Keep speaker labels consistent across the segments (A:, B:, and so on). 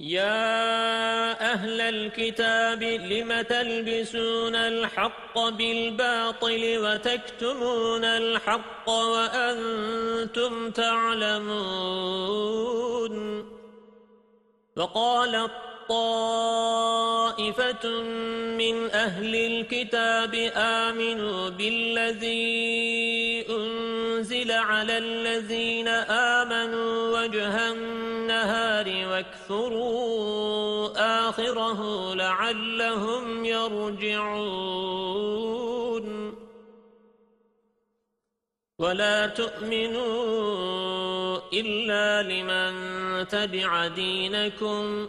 A: يا أهل الكتاب لم تلبسون الحق بالباطل وتكتمون الحق وأنتم تعلمون وقال طائفة من أهل الكتاب آمنوا بالذي أنزل على الذين آمنوا وجه النهار واكثروا آخره لعلهم يرجعون ولا تؤمنوا إلا لمن تبع دينكم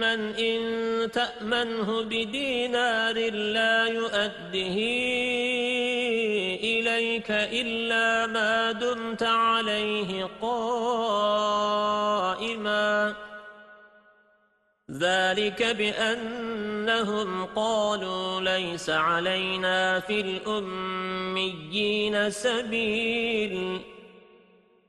A: من إن تأمنه بدينار لا يؤده إليك إلا ما دمت عليه قائما ذلك بأنهم قالوا ليس علينا في الأميين سبيل